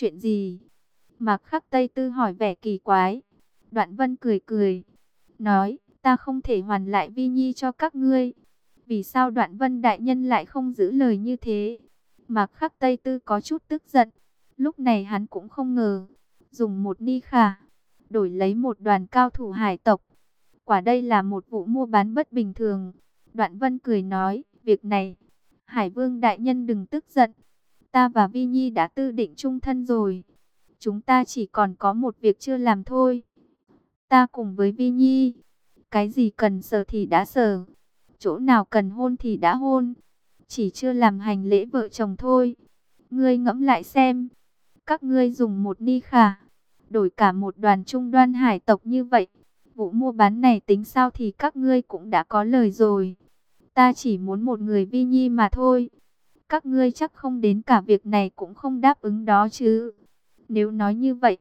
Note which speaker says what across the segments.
Speaker 1: Chuyện gì? Mạc Khắc Tây Tư hỏi vẻ kỳ quái. Đoạn Vân cười cười, nói, ta không thể hoàn lại Vi Nhi cho các ngươi. Vì sao Đoạn Vân Đại Nhân lại không giữ lời như thế? Mạc Khắc Tây Tư có chút tức giận. Lúc này hắn cũng không ngờ, dùng một ni khả, đổi lấy một đoàn cao thủ hải tộc. Quả đây là một vụ mua bán bất bình thường. Đoạn Vân cười nói, việc này, Hải Vương Đại Nhân đừng tức giận. Ta và Vi Nhi đã tư định chung thân rồi. Chúng ta chỉ còn có một việc chưa làm thôi. Ta cùng với Vi Nhi, cái gì cần sờ thì đã sờ, chỗ nào cần hôn thì đã hôn, chỉ chưa làm hành lễ vợ chồng thôi. Ngươi ngẫm lại xem, các ngươi dùng một ni khả, đổi cả một đoàn trung đoan hải tộc như vậy. Vụ mua bán này tính sao thì các ngươi cũng đã có lời rồi. Ta chỉ muốn một người vi nhi mà thôi. Các ngươi chắc không đến cả việc này cũng không đáp ứng đó chứ. Nếu nói như vậy,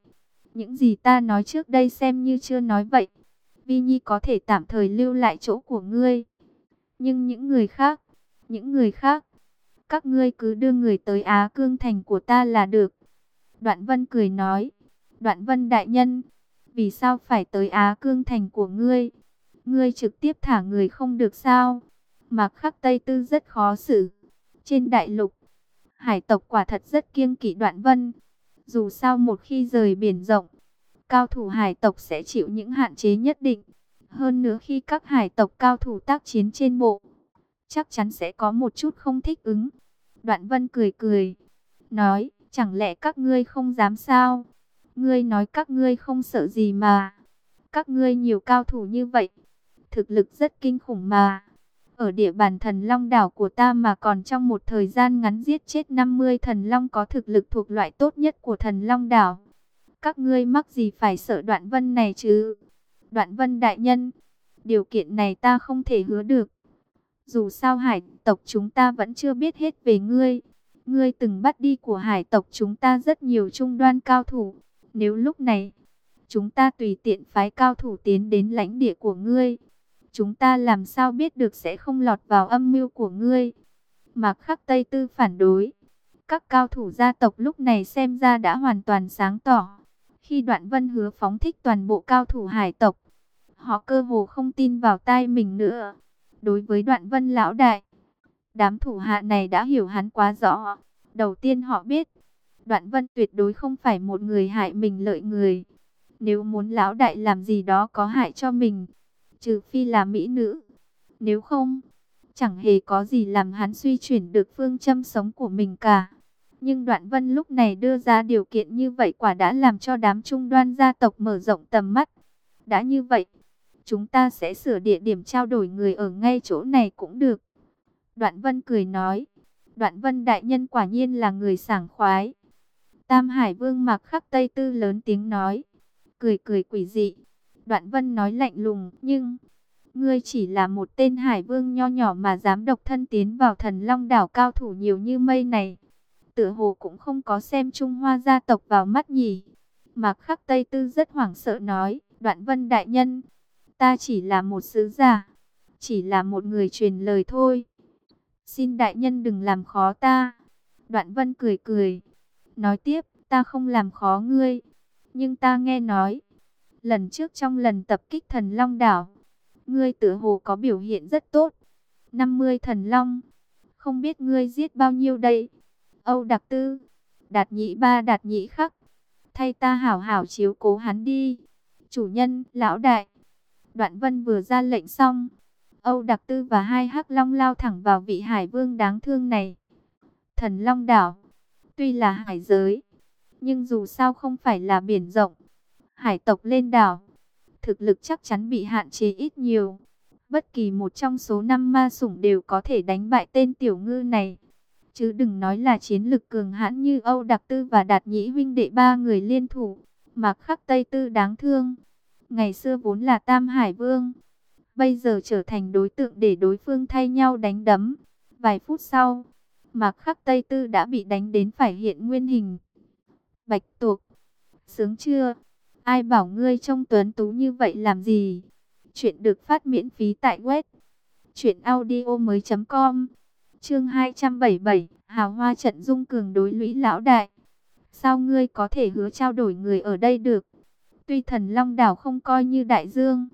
Speaker 1: những gì ta nói trước đây xem như chưa nói vậy. Vi Nhi có thể tạm thời lưu lại chỗ của ngươi. Nhưng những người khác, những người khác, các ngươi cứ đưa người tới Á Cương Thành của ta là được. Đoạn Vân cười nói, Đoạn Vân Đại Nhân, vì sao phải tới Á Cương Thành của ngươi? Ngươi trực tiếp thả người không được sao? Mạc Khắc Tây Tư rất khó xử. Trên đại lục, hải tộc quả thật rất kiêng kỵ Đoạn Vân. Dù sao một khi rời biển rộng, cao thủ hải tộc sẽ chịu những hạn chế nhất định. Hơn nữa khi các hải tộc cao thủ tác chiến trên bộ, chắc chắn sẽ có một chút không thích ứng. Đoạn Vân cười cười, nói, chẳng lẽ các ngươi không dám sao? Ngươi nói các ngươi không sợ gì mà. Các ngươi nhiều cao thủ như vậy, thực lực rất kinh khủng mà. Ở địa bàn thần long đảo của ta mà còn trong một thời gian ngắn giết chết 50 thần long có thực lực thuộc loại tốt nhất của thần long đảo. Các ngươi mắc gì phải sợ đoạn vân này chứ? Đoạn vân đại nhân, điều kiện này ta không thể hứa được. Dù sao hải tộc chúng ta vẫn chưa biết hết về ngươi. Ngươi từng bắt đi của hải tộc chúng ta rất nhiều trung đoan cao thủ. Nếu lúc này, chúng ta tùy tiện phái cao thủ tiến đến lãnh địa của ngươi. Chúng ta làm sao biết được sẽ không lọt vào âm mưu của ngươi. Mạc Khắc Tây Tư phản đối. Các cao thủ gia tộc lúc này xem ra đã hoàn toàn sáng tỏ. Khi đoạn vân hứa phóng thích toàn bộ cao thủ hải tộc, họ cơ hồ không tin vào tai mình nữa. Đối với đoạn vân lão đại, đám thủ hạ này đã hiểu hắn quá rõ. Đầu tiên họ biết, đoạn vân tuyệt đối không phải một người hại mình lợi người. Nếu muốn lão đại làm gì đó có hại cho mình, trừ phi là mỹ nữ. Nếu không, chẳng hề có gì làm hắn suy chuyển được phương châm sống của mình cả. Nhưng Đoạn Vân lúc này đưa ra điều kiện như vậy quả đã làm cho đám trung đoan gia tộc mở rộng tầm mắt. Đã như vậy, chúng ta sẽ sửa địa điểm trao đổi người ở ngay chỗ này cũng được. Đoạn Vân cười nói, Đoạn Vân đại nhân quả nhiên là người sảng khoái. Tam Hải Vương mặc khắc Tây Tư lớn tiếng nói, cười cười quỷ dị. Đoạn Vân nói lạnh lùng, nhưng ngươi chỉ là một tên Hải Vương nho nhỏ mà dám độc thân tiến vào thần Long đảo cao thủ nhiều như mây này tựa hồ cũng không có xem Trung Hoa gia tộc vào mắt nhỉ. Mạc Khắc Tây Tư rất hoảng sợ nói, Đoạn Vân Đại Nhân, ta chỉ là một sứ giả, chỉ là một người truyền lời thôi. Xin Đại Nhân đừng làm khó ta. Đoạn Vân cười cười, nói tiếp, ta không làm khó ngươi, nhưng ta nghe nói, lần trước trong lần tập kích thần Long Đảo, ngươi tựa hồ có biểu hiện rất tốt. 50 thần Long, không biết ngươi giết bao nhiêu đây? Âu Đặc Tư, Đạt Nhĩ Ba Đạt Nhĩ Khắc, thay ta hảo hảo chiếu cố hắn đi. Chủ nhân, lão đại. Đoạn Vân vừa ra lệnh xong, Âu Đặc Tư và hai hắc long lao thẳng vào vị hải vương đáng thương này. Thần Long Đảo, tuy là hải giới, nhưng dù sao không phải là biển rộng. Hải tộc lên đảo, thực lực chắc chắn bị hạn chế ít nhiều. Bất kỳ một trong số năm ma sủng đều có thể đánh bại tên tiểu ngư này. Chứ đừng nói là chiến lực cường hãn như Âu Đặc Tư và Đạt Nhĩ huynh đệ ba người liên thủ. Mạc Khắc Tây Tư đáng thương. Ngày xưa vốn là Tam Hải Vương. Bây giờ trở thành đối tượng để đối phương thay nhau đánh đấm. Vài phút sau, Mạc Khắc Tây Tư đã bị đánh đến phải hiện nguyên hình. Bạch tuộc. Sướng chưa? Ai bảo ngươi trông tuấn tú như vậy làm gì? Chuyện được phát miễn phí tại web. Chuyện audio mới.com Chương 277, Hào Hoa trận dung cường đối lũy lão đại. Sao ngươi có thể hứa trao đổi người ở đây được? Tuy thần Long Đảo không coi như đại dương,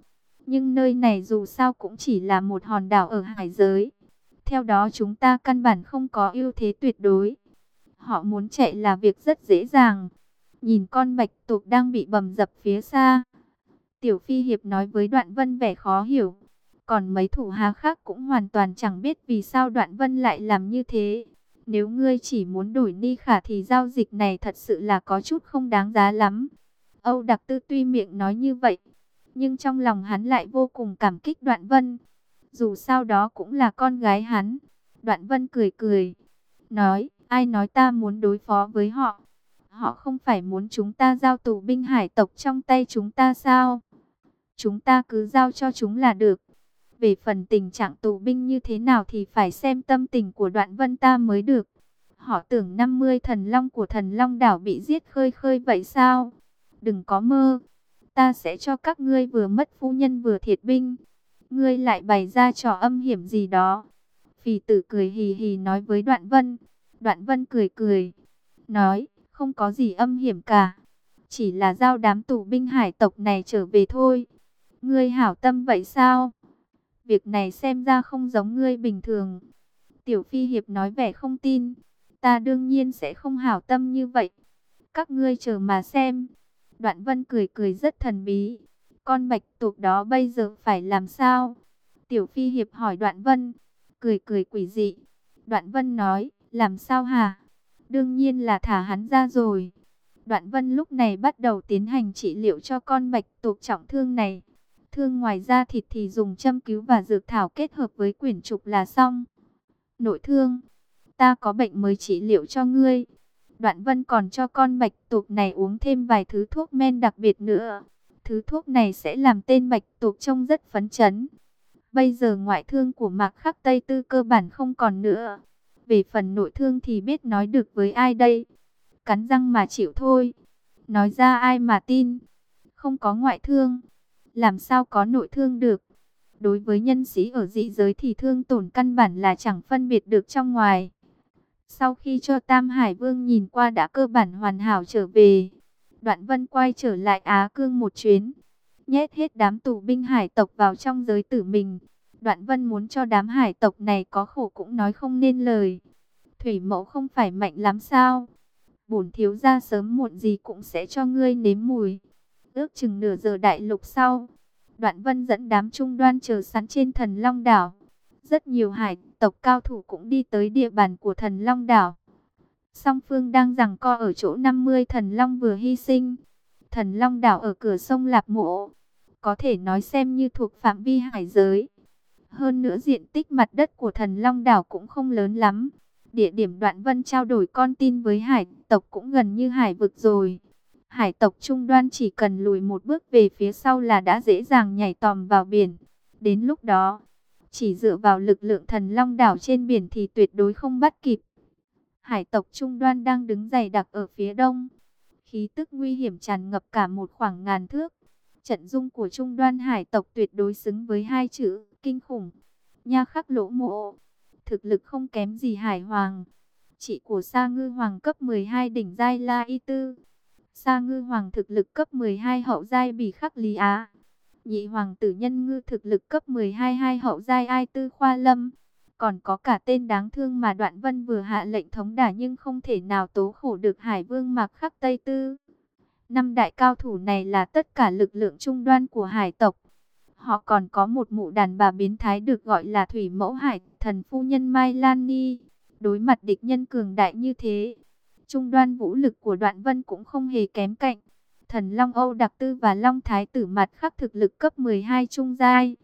Speaker 1: nhưng nơi này dù sao cũng chỉ là một hòn đảo ở hải giới. Theo đó chúng ta căn bản không có ưu thế tuyệt đối. Họ muốn chạy là việc rất dễ dàng. Nhìn con bạch tuộc đang bị bầm dập phía xa. Tiểu Phi Hiệp nói với Đoạn Vân vẻ khó hiểu. Còn mấy thủ hạ khác cũng hoàn toàn chẳng biết vì sao Đoạn Vân lại làm như thế. Nếu ngươi chỉ muốn đổi ni khả thì giao dịch này thật sự là có chút không đáng giá lắm. Âu Đặc Tư tuy miệng nói như vậy, nhưng trong lòng hắn lại vô cùng cảm kích Đoạn Vân. Dù sao đó cũng là con gái hắn. Đoạn Vân cười cười, nói, ai nói ta muốn đối phó với họ? Họ không phải muốn chúng ta giao tù binh hải tộc trong tay chúng ta sao? Chúng ta cứ giao cho chúng là được. Về phần tình trạng tù binh như thế nào thì phải xem tâm tình của đoạn vân ta mới được. Họ tưởng 50 thần long của thần long đảo bị giết khơi khơi vậy sao? Đừng có mơ. Ta sẽ cho các ngươi vừa mất phu nhân vừa thiệt binh. Ngươi lại bày ra trò âm hiểm gì đó. Phì tử cười hì hì nói với đoạn vân. Đoạn vân cười cười. Nói, không có gì âm hiểm cả. Chỉ là giao đám tù binh hải tộc này trở về thôi. Ngươi hảo tâm vậy sao? Việc này xem ra không giống ngươi bình thường. Tiểu Phi Hiệp nói vẻ không tin. Ta đương nhiên sẽ không hảo tâm như vậy. Các ngươi chờ mà xem. Đoạn Vân cười cười rất thần bí. Con bạch tuộc đó bây giờ phải làm sao? Tiểu Phi Hiệp hỏi Đoạn Vân. Cười cười quỷ dị. Đoạn Vân nói, làm sao hả? Đương nhiên là thả hắn ra rồi. Đoạn Vân lúc này bắt đầu tiến hành trị liệu cho con bạch tuộc trọng thương này. Thương ngoài da thịt thì dùng châm cứu và dược thảo kết hợp với quyển trục là xong. Nội thương, ta có bệnh mới trị liệu cho ngươi. Đoạn vân còn cho con bạch tuộc này uống thêm vài thứ thuốc men đặc biệt nữa. Thứ thuốc này sẽ làm tên bạch tuộc trông rất phấn chấn. Bây giờ ngoại thương của mạc khắc Tây Tư cơ bản không còn nữa. Về phần nội thương thì biết nói được với ai đây. Cắn răng mà chịu thôi. Nói ra ai mà tin. Không có ngoại thương làm sao có nội thương được. Đối với nhân sĩ ở dị giới thì thương tổn căn bản là chẳng phân biệt được trong ngoài. Sau khi cho Tam Hải Vương nhìn qua đã cơ bản hoàn hảo trở về, Đoạn Vân quay trở lại Á Cương một chuyến, nhét hết đám tù binh hải tộc vào trong giới tử mình. Đoạn Vân muốn cho đám hải tộc này có khổ cũng nói không nên lời. Thủy mẫu không phải mạnh lắm sao? Bổn thiếu gia sớm muộn gì cũng sẽ cho ngươi nếm mùi. Ước chừng nửa giờ đại lục sau, Đoạn Vân dẫn đám trung đoan chờ sẵn trên thần Long Đảo. Rất nhiều hải tộc cao thủ cũng đi tới địa bàn của thần Long Đảo. Song phương đang rằng co ở chỗ 50 thần Long vừa hy sinh. Thần Long Đảo ở cửa sông Lạp Mộ. Có thể nói xem như thuộc phạm vi hải giới. Hơn nữa diện tích mặt đất của thần Long Đảo cũng không lớn lắm. Địa điểm đoạn vân trao đổi con tin với hải tộc cũng gần như hải vực rồi. Hải tộc Trung Đoan chỉ cần lùi một bước về phía sau là đã dễ dàng nhảy tòm vào biển. Đến lúc đó, chỉ dựa vào lực lượng thần long đảo trên biển thì tuyệt đối không bắt kịp. Hải tộc Trung Đoan đang đứng dày đặc ở phía đông. Khí tức nguy hiểm tràn ngập cả một khoảng ngàn thước. Trận dung của Trung Đoan hải tộc tuyệt đối xứng với hai chữ kinh khủng. Nha khắc lỗ mộ. Thực lực không kém gì hải hoàng. Chị của Sa Ngư Hoàng cấp 12 đỉnh giai La Y Tư. Sa ngư hoàng thực lực cấp 12 hậu giai bỉ khắc lý á. Nhị hoàng tử nhân ngư thực lực cấp 12 hai hậu giai ai tư khoa lâm. Còn có cả tên đáng thương mà đoạn vân vừa hạ lệnh thống đả nhưng không thể nào tố khổ được hải vương mạc khắc Tây Tư. Năm đại cao thủ này là tất cả lực lượng trung đoan của hải tộc. Họ còn có một mụ đàn bà biến thái được gọi là thủy mẫu hải thần phu nhân Mai Lan Ni. Đối mặt địch nhân cường đại như thế, Trung đoan vũ lực của đoạn vân cũng không hề kém cạnh. Thần Long Âu Đặc Tư và Long Thái Tử mặt khắc thực lực cấp 12 trung giai.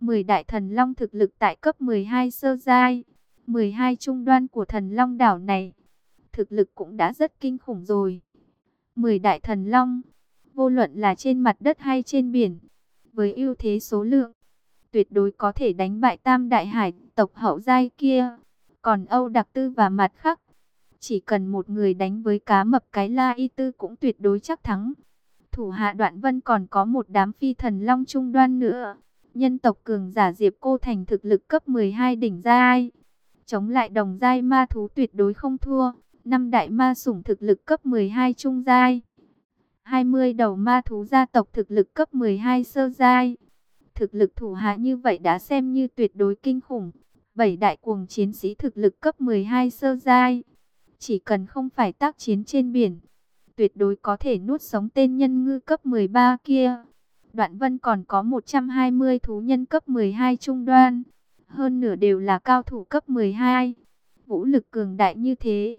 Speaker 1: 10 đại thần Long thực lực tại cấp 12 sơ giai. 12 trung đoan của thần Long đảo này. Thực lực cũng đã rất kinh khủng rồi. 10 đại thần Long. Vô luận là trên mặt đất hay trên biển. Với ưu thế số lượng. Tuyệt đối có thể đánh bại tam đại hải tộc hậu giai kia. Còn Âu Đặc Tư và mặt khắc chỉ cần một người đánh với cá mập cái la y tư cũng tuyệt đối chắc thắng. Thủ hạ đoạn vân còn có một đám phi thần long trung đoan nữa. Nhân tộc cường giả Diệp Cô Thành thực lực cấp 12 đỉnh giai. Chống lại đồng giai ma thú tuyệt đối không thua. năm đại ma sủng thực lực cấp 12 trung giai, 20 đầu ma thú gia tộc thực lực cấp 12 sơ giai. Thực lực thủ hạ như vậy đã xem như tuyệt đối kinh khủng. Bảy đại cuồng chiến sĩ thực lực cấp 12 sơ giai. Chỉ cần không phải tác chiến trên biển, tuyệt đối có thể nuốt sống tên nhân ngư cấp 13 kia. Đoạn Vân còn có 120 thú nhân cấp 12 trung đoan, hơn nửa đều là cao thủ cấp 12. Vũ lực cường đại như thế,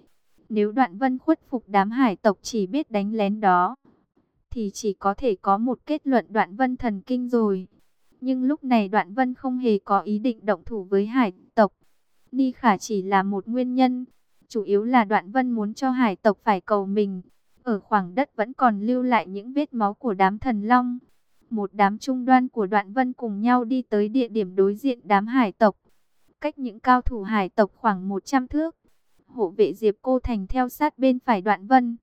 Speaker 1: nếu Đoạn Vân khuất phục đám hải tộc chỉ biết đánh lén đó, thì chỉ có thể có một kết luận Đoạn Vân thần kinh rồi. Nhưng lúc này Đoạn Vân không hề có ý định động thủ với hải tộc. Ni Khả chỉ là một nguyên nhân, chủ yếu là Đoạn Vân muốn cho hải tộc phải cầu mình. Ở khoảng đất vẫn còn lưu lại những vết máu của đám thần long. Một đám trung đoan của Đoạn Vân cùng nhau đi tới địa điểm đối diện đám hải tộc. Cách những cao thủ hải tộc khoảng 100 thước. Hộ vệ Diệp Cô Thành theo sát bên phải Đoạn Vân.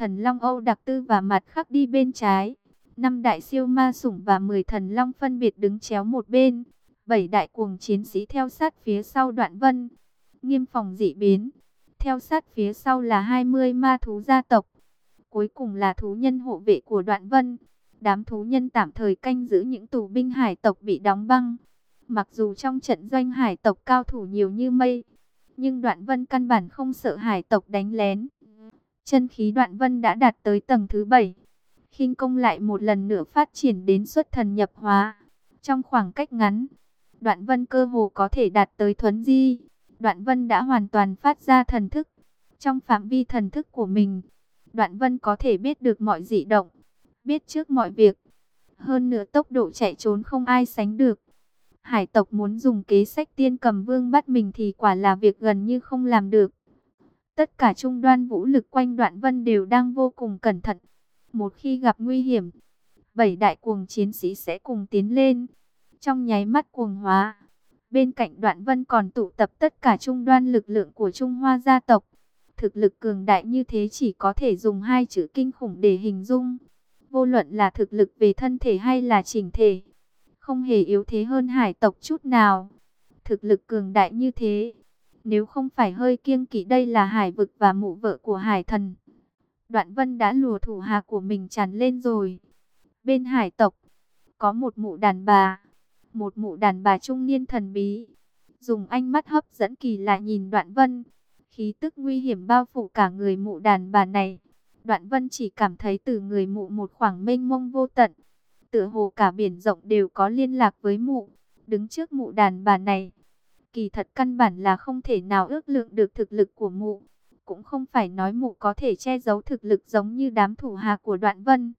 Speaker 1: Thần Long Âu Đặc Tư và mặt khắc đi bên trái. Năm đại siêu ma sủng và 10 thần long phân biệt đứng chéo một bên. Bảy đại cuồng chiến sĩ theo sát phía sau Đoạn Vân. Nghiêm phòng dị biến. Theo sát phía sau là 20 ma thú gia tộc. Cuối cùng là thú nhân hộ vệ của Đoạn Vân. Đám thú nhân tạm thời canh giữ những tù binh hải tộc bị đóng băng. Mặc dù trong trận doanh hải tộc cao thủ nhiều như mây, nhưng Đoạn Vân căn bản không sợ hải tộc đánh lén. Chân khí Đoạn Vân đã đạt tới tầng thứ 7. khinh công lại một lần nữa phát triển đến xuất thần nhập hóa. Trong khoảng cách ngắn, Đoạn Vân cơ hồ có thể đạt tới thuấn di. Đoạn Vân đã hoàn toàn phát ra thần thức. Trong phạm vi thần thức của mình, Đoạn Vân có thể biết được mọi dị động, biết trước mọi việc. Hơn nữa tốc độ chạy trốn không ai sánh được. Hải tộc muốn dùng kế sách tiên cầm vương bắt mình thì quả là việc gần như không làm được. Tất cả trung đoan vũ lực quanh đoạn vân đều đang vô cùng cẩn thận. Một khi gặp nguy hiểm, bảy đại cuồng chiến sĩ sẽ cùng tiến lên. Trong nháy mắt cuồng hóa, bên cạnh đoạn vân còn tụ tập tất cả trung đoan lực lượng của Trung Hoa gia tộc. Thực lực cường đại như thế chỉ có thể dùng hai chữ kinh khủng để hình dung. Vô luận là thực lực về thân thể hay là chỉnh thể, không hề yếu thế hơn hải tộc chút nào. Thực lực cường đại như thế, nếu không phải hơi kiêng kỵ đây là hải vực và mụ vợ của hải thần. Đoạn vân đã lùa thủ hạ của mình tràn lên rồi. Bên hải tộc, có một mụ đàn bà, một mụ đàn bà trung niên thần bí. Dùng ánh mắt hấp dẫn kỳ lạ nhìn đoạn vân, khí tức nguy hiểm bao phủ cả người mụ đàn bà này. Đoạn vân chỉ cảm thấy từ người mụ một khoảng mênh mông vô tận. Tựa hồ cả biển rộng đều có liên lạc với mụ. Đứng trước mụ đàn bà này. Kỳ thật căn bản là không thể nào ước lượng được thực lực của mụ. Cũng không phải nói mụ có thể che giấu thực lực giống như đám thủ hạ của đoạn vân.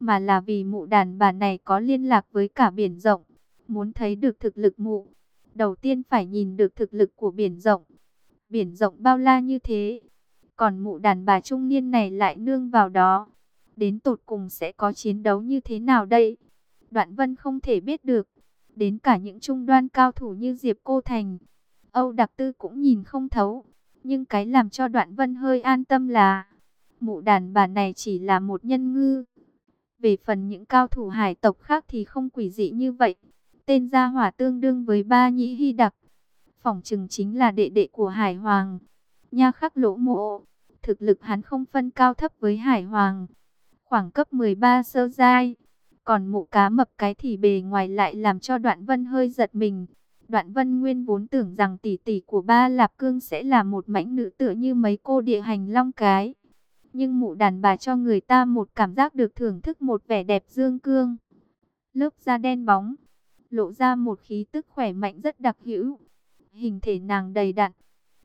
Speaker 1: Mà là vì mụ đàn bà này có liên lạc với cả biển rộng. Muốn thấy được thực lực mụ. Đầu tiên phải nhìn được thực lực của biển rộng. Biển rộng bao la như thế, còn mụ đàn bà trung niên này lại nương vào đó. Đến tột cùng sẽ có chiến đấu như thế nào đây? Đoạn vân không thể biết được. Đến cả những trung đoan cao thủ như Diệp Cô Thành. Âu Đặc Tư cũng nhìn không thấu. Nhưng cái làm cho đoạn vân hơi an tâm là. Mụ đàn bà này chỉ là một nhân ngư. Về phần những cao thủ hải tộc khác thì không quỷ dị như vậy. Tên gia hỏa tương đương với ba nhĩ hy đặc. Phỏng chừng chính là đệ đệ của Hải Hoàng. Nha khắc lỗ mộ, thực lực hắn không phân cao thấp với Hải Hoàng, khoảng cấp 13 sơ giai. Còn mụ cá mập cái thì bề ngoài lại làm cho Đoạn Vân hơi giật mình. Đoạn Vân nguyên vốn tưởng rằng tỷ tỷ của ba Lạp Cương sẽ là một mãnh nữ tựa như mấy cô địa hành long cái. Nhưng mụ đàn bà cho người ta một cảm giác được thưởng thức một vẻ đẹp dương cương. Lớp da đen bóng, lộ ra một khí tức khỏe mạnh rất đặc hữu. Hình thể nàng đầy đặn,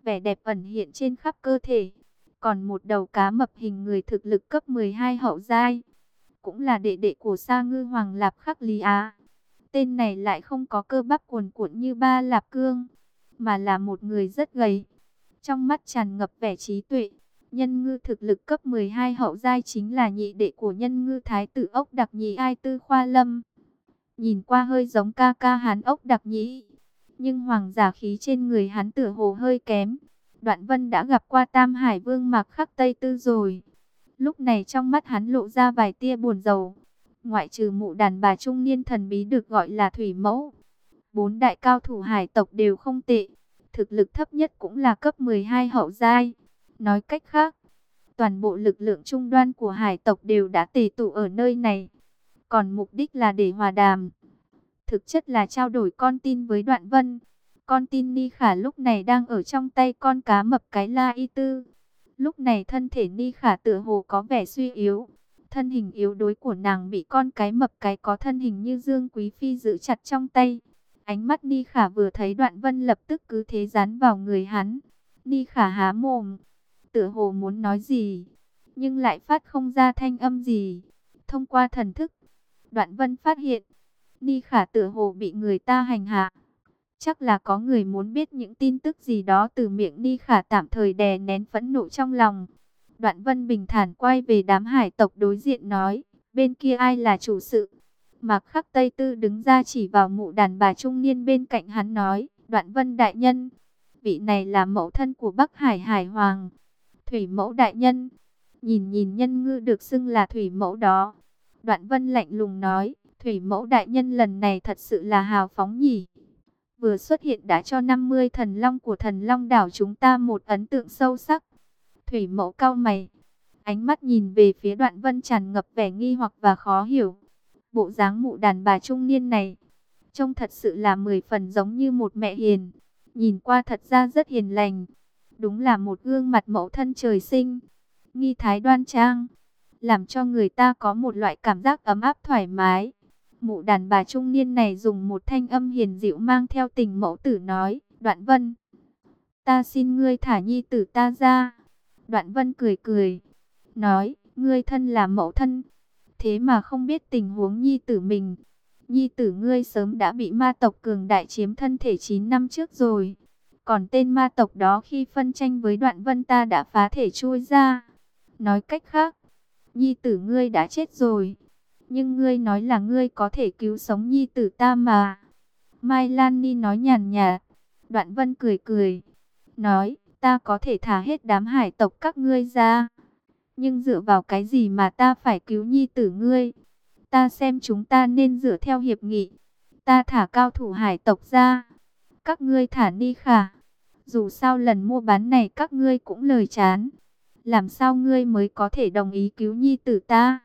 Speaker 1: vẻ đẹp ẩn hiện trên khắp cơ thể. Còn một đầu cá mập hình người thực lực cấp 12 hậu giai, cũng là đệ đệ của Sa Ngư Hoàng Lạp Khắc Lý Á. Tên này lại không có cơ bắp cuồn cuộn như ba Lạp Cương, mà là một người rất gầy. Trong mắt tràn ngập vẻ trí tuệ, nhân ngư thực lực cấp 12 hậu giai chính là nhị đệ của nhân ngư thái tử ốc đặc nhị ai tư khoa lâm. Nhìn qua hơi giống ca ca hán ốc đặc nhị nhưng hoàng giả khí trên người hắn tựa hồ hơi kém. Đoạn vân đã gặp qua Tam Hải Vương Mạc Khắc Tây Tư rồi. Lúc này trong mắt hắn lộ ra vài tia buồn rầu. Ngoại trừ mụ đàn bà trung niên thần bí được gọi là Thủy Mẫu. Bốn đại cao thủ hải tộc đều không tệ. Thực lực thấp nhất cũng là cấp 12 hậu giai. Nói cách khác, toàn bộ lực lượng trung đoan của hải tộc đều đã tề tụ ở nơi này. Còn mục đích là để hòa đàm. Thực chất là trao đổi con tin với Đoạn Vân. Con tin Ni Khả lúc này đang ở trong tay con cá mập cái La Y Tư. Lúc này thân thể Ni Khả tựa hồ có vẻ suy yếu. Thân hình yếu đuối của nàng bị con cái mập cái có thân hình như Dương Quý Phi giữ chặt trong tay. Ánh mắt Ni Khả vừa thấy Đoạn Vân lập tức cứ thế dán vào người hắn. Ni Khả há mồm, tựa hồ muốn nói gì, nhưng lại phát không ra thanh âm gì. Thông qua thần thức, Đoạn Vân phát hiện, Ni Khả tựa hồ bị người ta hành hạ. Chắc là có người muốn biết những tin tức gì đó từ miệng Ni Khả tạm thời đè nén phẫn nộ trong lòng. Đoạn Vân bình thản quay về đám hải tộc đối diện nói, bên kia ai là chủ sự? Mạc Khắc Tây Tư đứng ra chỉ vào mụ đàn bà trung niên bên cạnh hắn nói, Đoạn Vân đại nhân, vị này là mẫu thân của Bắc Hải Hải Hoàng. Thủy mẫu đại nhân, nhìn nhìn nhân ngư được xưng là thủy mẫu đó. Đoạn Vân lạnh lùng nói, thủy mẫu đại nhân lần này thật sự là hào phóng nhỉ. Vừa xuất hiện đã cho 50 thần long của thần long đảo chúng ta một ấn tượng sâu sắc. Thủy mẫu cao mày, ánh mắt nhìn về phía đoạn vân tràn ngập vẻ nghi hoặc và khó hiểu. Bộ dáng mụ đàn bà trung niên này, trông thật sự là mười phần giống như một mẹ hiền. Nhìn qua thật ra rất hiền lành. Đúng là một gương mặt mẫu thân trời sinh. Nghi thái đoan trang. Làm cho người ta có một loại cảm giác ấm áp thoải mái. Mụ đàn bà trung niên này dùng một thanh âm hiền dịu mang theo tình mẫu tử nói. Đoạn vân. Ta xin ngươi thả nhi tử ta ra. Đoạn vân cười cười. Nói. Ngươi thân là mẫu thân. Thế mà không biết tình huống nhi tử mình. Nhi tử ngươi sớm đã bị ma tộc cường đại chiếm thân thể 9 năm trước rồi. Còn tên ma tộc đó khi phân tranh với đoạn vân ta đã phá thể chui ra. Nói cách khác, nhi tử ngươi đã chết rồi. Nhưng ngươi nói là ngươi có thể cứu sống nhi tử ta mà. Mai Lan Ni nói nhàn nhạt. Đoạn vân cười cười. Nói, ta có thể thả hết đám hải tộc các ngươi ra. Nhưng dựa vào cái gì mà ta phải cứu nhi tử ngươi? Ta xem chúng ta nên dựa theo hiệp nghị. Ta thả cao thủ hải tộc ra. Các ngươi thả ni khả. Dù sao lần mua bán này các ngươi cũng lời chán. Làm sao ngươi mới có thể đồng ý cứu nhi tử ta?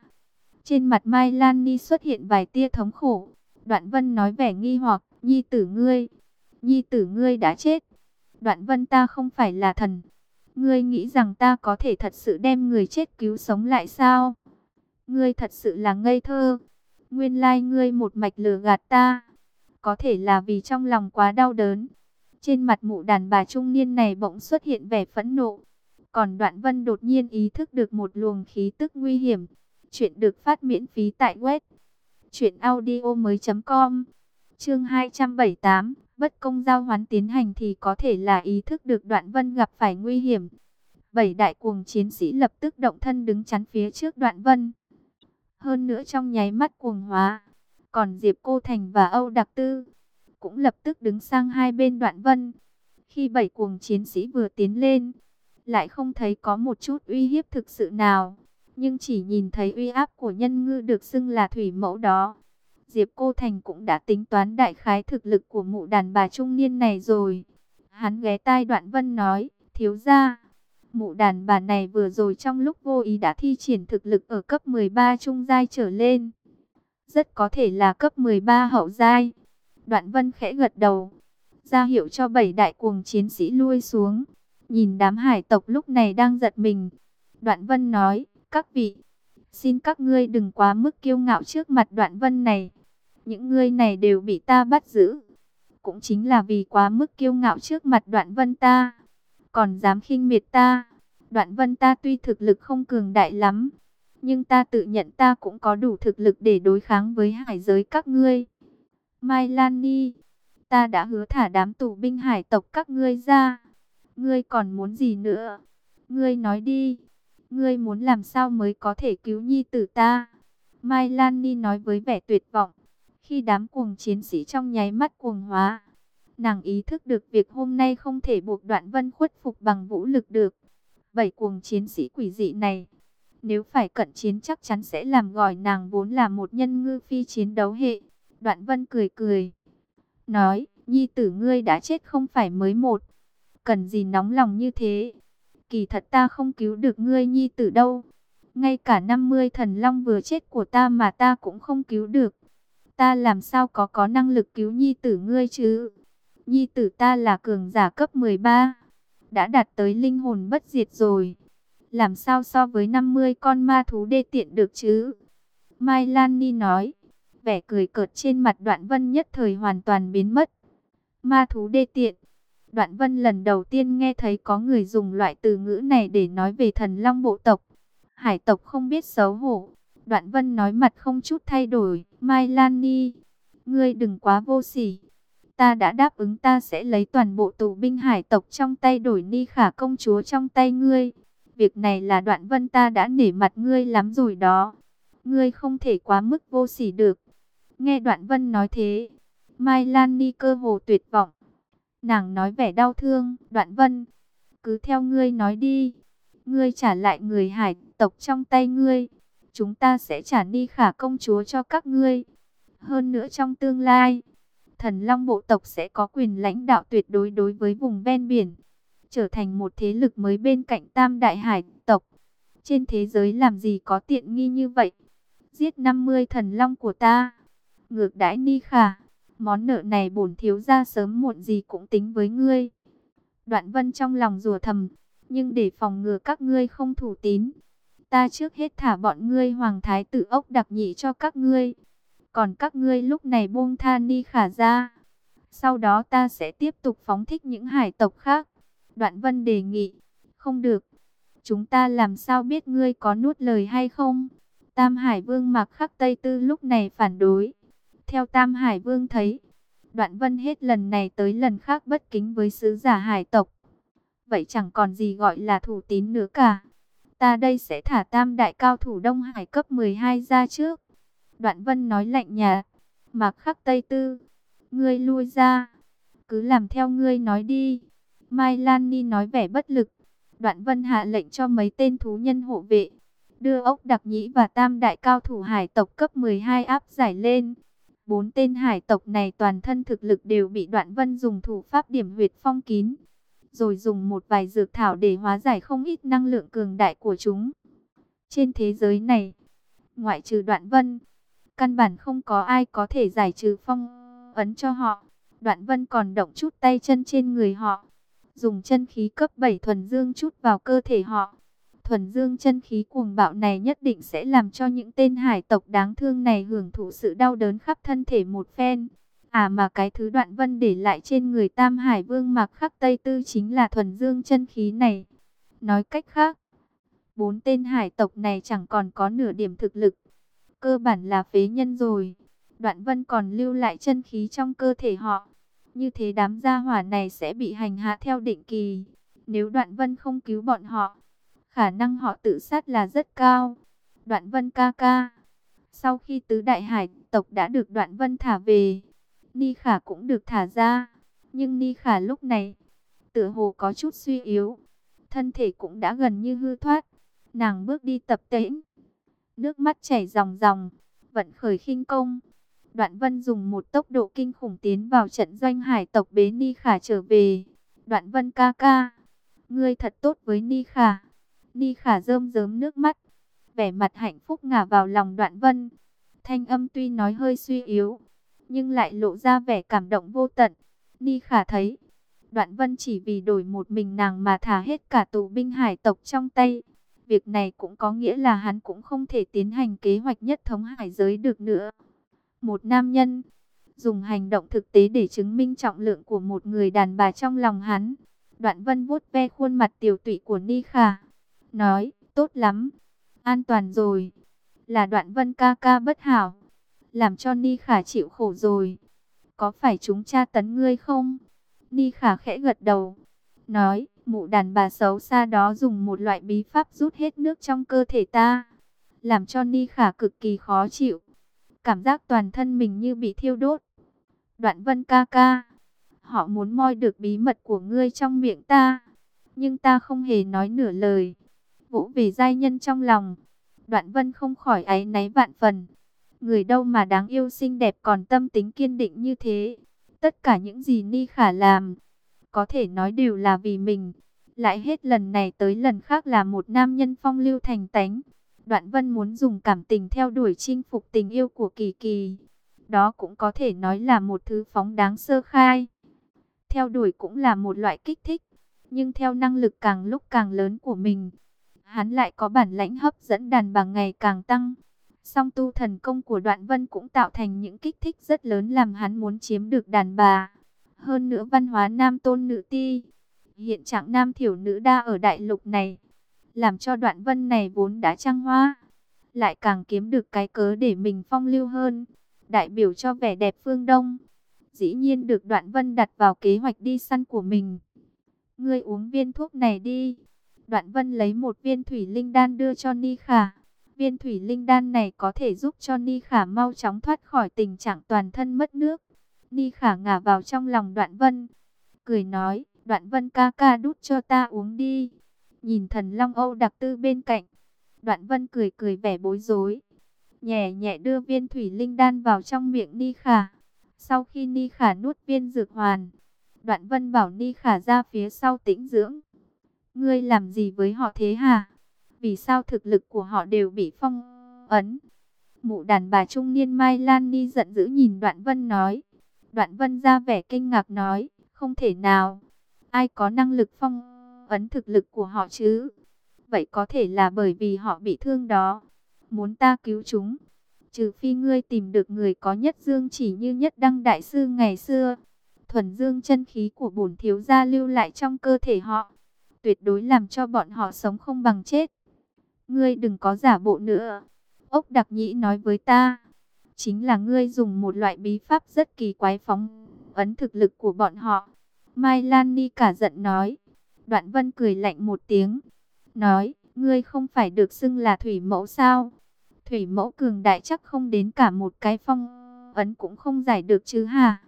Speaker 1: Trên mặt Mai Lan Ni xuất hiện vài tia thống khổ. Đoạn Vân nói vẻ nghi hoặc, nhi tử ngươi, nhi tử ngươi đã chết. Đoạn Vân ta không phải là thần. Ngươi nghĩ rằng ta có thể thật sự đem người chết cứu sống lại sao? Ngươi thật sự là ngây thơ. Nguyên lai like ngươi một mạch lừa gạt ta. Có thể là vì trong lòng quá đau đớn. Trên mặt mụ đàn bà trung niên này bỗng xuất hiện vẻ phẫn nộ. Còn đoạn vân đột nhiên ý thức được một luồng khí tức nguy hiểm. Chuyện được phát miễn phí tại web. Chuyện audio mới com. Chương 278. Bất công giao hoán tiến hành thì có thể là ý thức được đoạn vân gặp phải nguy hiểm. Bảy đại cuồng chiến sĩ lập tức động thân đứng chắn phía trước đoạn vân. Hơn nữa trong nháy mắt cuồng hóa, còn Diệp Cô Thành và Âu Đặc Tư cũng lập tức đứng sang hai bên đoạn vân. Khi bảy cuồng chiến sĩ vừa tiến lên, lại không thấy có một chút uy hiếp thực sự nào, nhưng chỉ nhìn thấy uy áp của nhân ngư được xưng là thủy mẫu đó. Diệp Cô Thành cũng đã tính toán đại khái thực lực của mụ đàn bà trung niên này rồi. Hắn ghé tai đoạn vân nói, thiếu gia Mụ đàn bà này vừa rồi trong lúc vô ý đã thi triển thực lực ở cấp 13 trung giai trở lên. Rất có thể là cấp 13 hậu giai. Đoạn vân khẽ gật đầu. ra hiệu cho bảy đại cuồng chiến sĩ lui xuống. Nhìn đám hải tộc lúc này đang giật mình. Đoạn vân nói, các vị, xin các ngươi đừng quá mức kiêu ngạo trước mặt đoạn vân này. Những ngươi này đều bị ta bắt giữ. Cũng chính là vì quá mức kiêu ngạo trước mặt đoạn vân ta còn dám khinh miệt ta. Đoạn vân ta tuy thực lực không cường đại lắm, nhưng ta tự nhận ta cũng có đủ thực lực để đối kháng với hải giới các ngươi. Mai Lan Ni, ta đã hứa thả đám tù binh hải tộc các ngươi ra. Ngươi còn muốn gì nữa? Ngươi nói đi, ngươi muốn làm sao mới có thể cứu nhi tử ta? Mai Lan Ni nói với vẻ tuyệt vọng, khi đám cuồng chiến sĩ trong nháy mắt cuồng hóa Nàng ý thức được việc hôm nay không thể buộc đoạn vân khuất phục bằng vũ lực được. Bảy cuồng chiến sĩ quỷ dị này, nếu phải cận chiến chắc chắn sẽ làm gọi nàng vốn là một nhân ngư phi chiến đấu hệ. Đoạn vân cười cười, nói, nhi tử ngươi đã chết không phải mới một, cần gì nóng lòng như thế kỳ thật ta không cứu được ngươi nhi tử đâu. Ngay cả 50 thần long vừa chết của ta mà ta cũng không cứu được. Ta làm sao có có năng lực cứu nhi tử ngươi chứ? Nhi tử ta là cường giả cấp 13, đã đạt tới linh hồn bất diệt rồi. Làm sao so với 50 con ma thú đê tiện được chứ? Mai Lan Ni nói, vẻ cười cợt trên mặt đoạn vân nhất thời hoàn toàn biến mất. Ma thú đê tiện. Đoạn vân lần đầu tiên nghe thấy có người dùng loại từ ngữ này để nói về thần long bộ tộc. Hải tộc không biết xấu hổ. Đoạn vân nói mặt không chút thay đổi. Mai Lan Ni, ngươi đừng quá vô sỉ. Ta đã đáp ứng ta sẽ lấy toàn bộ tù binh hải tộc trong tay đổi Ni khả công chúa trong tay ngươi. Việc này là đoạn vân ta đã nể mặt ngươi lắm rồi đó. Ngươi không thể quá mức vô sỉ được. Nghe đoạn vân nói thế, Mai Lan Ni cơ hồ tuyệt vọng. Nàng nói vẻ đau thương, đoạn vân, cứ theo ngươi nói đi. Ngươi trả lại người hải tộc trong tay ngươi. Chúng ta sẽ trả Ni khả công chúa cho các ngươi. Hơn nữa trong tương lai, thần long bộ tộc sẽ có quyền lãnh đạo tuyệt đối đối với vùng ven biển. Trở thành một thế lực mới bên cạnh tam đại hải tộc. Trên thế giới làm gì có tiện nghi như vậy? Giết 50 thần long của ta. Ngược đãi Ni khả Món nợ này bổn thiếu ra sớm muộn gì cũng tính với ngươi. Đoạn vân trong lòng rùa thầm, nhưng để phòng ngừa các ngươi không thủ tín. Ta trước hết thả bọn ngươi hoàng thái tử ốc đặc nhị cho các ngươi. Còn các ngươi lúc này buông tha ni khả ra. Sau đó ta sẽ tiếp tục phóng thích những hải tộc khác. Đoạn vân đề nghị, không được. Chúng ta làm sao biết ngươi có nuốt lời hay không? Tam Hải Vương mặc khắc Tây Tư lúc này phản đối. Theo Tam Hải Vương thấy, Đoạn Vân hết lần này tới lần khác bất kính với sứ giả hải tộc. Vậy chẳng còn gì gọi là thủ tín nữa cả. Ta đây sẽ thả tam đại cao thủ Đông Hải cấp 12 ra trước. Đoạn Vân nói lạnh nhà. Mạc khắc Tây Tư. Ngươi lui ra. Cứ làm theo ngươi nói đi. Mai Lan Ni nói vẻ bất lực. Đoạn Vân hạ lệnh cho mấy tên thú nhân hộ vệ. Đưa ốc đặc nhĩ và tam đại cao thủ hải tộc cấp 12 áp giải lên. Bốn tên hải tộc này toàn thân thực lực đều bị đoạn vân dùng thủ pháp điểm huyệt phong kín. Rồi dùng một vài dược thảo để hóa giải không ít năng lượng cường đại của chúng. Trên thế giới này, ngoại trừ đoạn vân, căn bản không có ai có thể giải trừ phong ấn cho họ. Đoạn vân còn động chút tay chân trên người họ. Dùng chân khí cấp 7 thuần dương chút vào cơ thể họ thuần dương chân khí cuồng bạo này nhất định sẽ làm cho những tên hải tộc đáng thương này hưởng thụ sự đau đớn khắp thân thể một phen. À mà cái thứ đoạn vân để lại trên người Tam Hải Vương mặc khắc Tây Tư chính là thuần dương chân khí này. Nói cách khác, bốn tên hải tộc này chẳng còn có nửa điểm thực lực. Cơ bản là phế nhân rồi. Đoạn vân còn lưu lại chân khí trong cơ thể họ. Như thế đám gia hỏa này sẽ bị hành hạ theo định kỳ. Nếu đoạn vân không cứu bọn họ, khả năng họ tự sát là rất cao. Đoạn vân ca ca. Sau khi tứ đại hải tộc đã được đoạn vân thả về, Ni Khả cũng được thả ra. Nhưng Ni Khả lúc này, tựa hồ có chút suy yếu. Thân thể cũng đã gần như hư thoát. Nàng bước đi tập tễnh. Nước mắt chảy ròng ròng, vận khởi khinh công. Đoạn vân dùng một tốc độ kinh khủng tiến vào trận doanh hải tộc bế Ni Khả trở về. Đoạn vân ca ca, ngươi thật tốt với Ni Khả. Ni khả rơm rớm nước mắt, vẻ mặt hạnh phúc ngả vào lòng đoạn vân. Thanh âm tuy nói hơi suy yếu, nhưng lại lộ ra vẻ cảm động vô tận. Ni khả thấy, đoạn vân chỉ vì đổi một mình nàng mà thả hết cả tù binh hải tộc trong tay. Việc này cũng có nghĩa là hắn cũng không thể tiến hành kế hoạch nhất thống hải giới được nữa. Một nam nhân, dùng hành động thực tế để chứng minh trọng lượng của một người đàn bà trong lòng hắn. Đoạn vân vuốt ve khuôn mặt tiểu tụy của Ni Khả nói, tốt lắm, an toàn rồi. Là đoạn vân ca ca bất hảo, làm cho Ni Khả chịu khổ rồi. Có phải chúng tra tấn ngươi không? Ni Khả khẽ gật đầu, nói, mụ đàn bà xấu xa đó dùng một loại bí pháp rút hết nước trong cơ thể ta. Làm cho Ni Khả cực kỳ khó chịu. Cảm giác toàn thân mình như bị thiêu đốt. Đoạn vân ca ca, họ muốn moi được bí mật của ngươi trong miệng ta. Nhưng ta không hề nói nửa lời vũ vì giai nhân trong lòng. Đoạn vân không khỏi áy náy vạn phần. Người đâu mà đáng yêu xinh đẹp còn tâm tính kiên định như thế. Tất cả những gì Ni Khả làm, có thể nói đều là vì mình. Lại hết lần này tới lần khác là một nam nhân phong lưu thành tánh. Đoạn Vân muốn dùng cảm tình theo đuổi chinh phục tình yêu của Kỳ Kỳ. Đó cũng có thể nói là một thứ phóng đáng sơ khai. Theo đuổi cũng là một loại kích thích, nhưng theo năng lực càng lúc càng lớn của mình, hắn lại có bản lãnh hấp dẫn đàn bà ngày càng tăng. Song tu thần công của Đoạn Vân cũng tạo thành những kích thích rất lớn làm hắn muốn chiếm được đàn bà. Hơn nữa văn hóa nam tôn nữ ti, hiện trạng nam thiểu nữ đa ở đại lục này, làm cho Đoạn Vân này vốn đã trăng hoa, lại càng kiếm được cái cớ để mình phong lưu hơn, đại biểu cho vẻ đẹp phương Đông. Dĩ nhiên được Đoạn Vân đặt vào kế hoạch đi săn của mình. Ngươi uống viên thuốc này đi. Đoạn Vân lấy một viên thủy linh đan đưa cho Ni Khả. Viên thủy linh đan này có thể giúp cho Ni Khả mau chóng thoát khỏi tình trạng toàn thân mất nước. Ni Khả ngả vào trong lòng Đoạn Vân, cười nói, Đoạn Vân ca ca đút cho ta uống đi. Nhìn thần Long Âu đặc tư bên cạnh, Đoạn Vân cười cười vẻ bối rối. Nhẹ nhẹ đưa viên thủy linh đan vào trong miệng Ni Khả. Sau khi Ni Khả nuốt viên dược hoàn, Đoạn Vân bảo Ni Khả ra phía sau tĩnh dưỡng. Ngươi làm gì với họ thế hả? Vì sao thực lực của họ đều bị phong ấn? Mụ đàn bà trung niên Mai Lan Ni giận dữ nhìn Đoạn Vân nói. Đoạn Vân ra vẻ kinh ngạc nói, không thể nào. Ai có năng lực phong ấn thực lực của họ chứ? Vậy có thể là bởi vì họ bị thương đó. Muốn ta cứu chúng. Trừ phi ngươi tìm được người có nhất dương chỉ như nhất đăng đại sư ngày xưa. Thuần dương chân khí của bổn thiếu gia lưu lại trong cơ thể họ. Tuyệt đối làm cho bọn họ sống không bằng chết. Ngươi đừng có giả bộ nữa. Ốc đặc nhĩ nói với ta. Chính là ngươi dùng một loại bí pháp rất kỳ quái phóng ấn thực lực của bọn họ. Mai Lan Ni cả giận nói. Đoạn vân cười lạnh một tiếng. Nói, ngươi không phải được xưng là thủy mẫu sao? Thủy mẫu cường đại chắc không đến cả một cái phong ấn cũng không giải được chứ hả?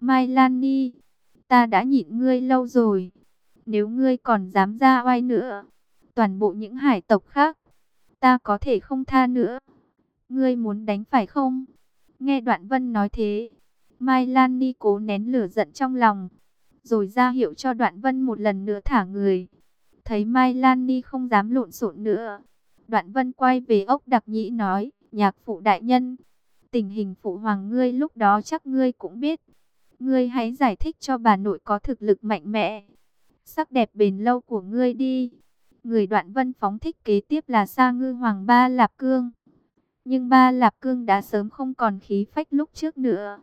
Speaker 1: Mai Lan Ni, ta đã nhịn ngươi lâu rồi. Nếu ngươi còn dám ra oai nữa, toàn bộ những hải tộc khác, ta có thể không tha nữa. Ngươi muốn đánh phải không? Nghe Đoạn Vân nói thế, Mai Lan Ni cố nén lửa giận trong lòng, rồi ra hiệu cho Đoạn Vân một lần nữa thả người. Thấy Mai Lan Ni không dám lộn xộn nữa, Đoạn Vân quay về ốc đặc nhĩ nói, nhạc phụ đại nhân, tình hình phụ hoàng ngươi lúc đó chắc ngươi cũng biết. Ngươi hãy giải thích cho bà nội có thực lực mạnh mẽ, sắc đẹp bền lâu của ngươi đi. Người đoạn vân phóng thích kế tiếp là Sa Ngư Hoàng Ba Lạp Cương. Nhưng Ba Lạp Cương đã sớm không còn khí phách lúc trước nữa.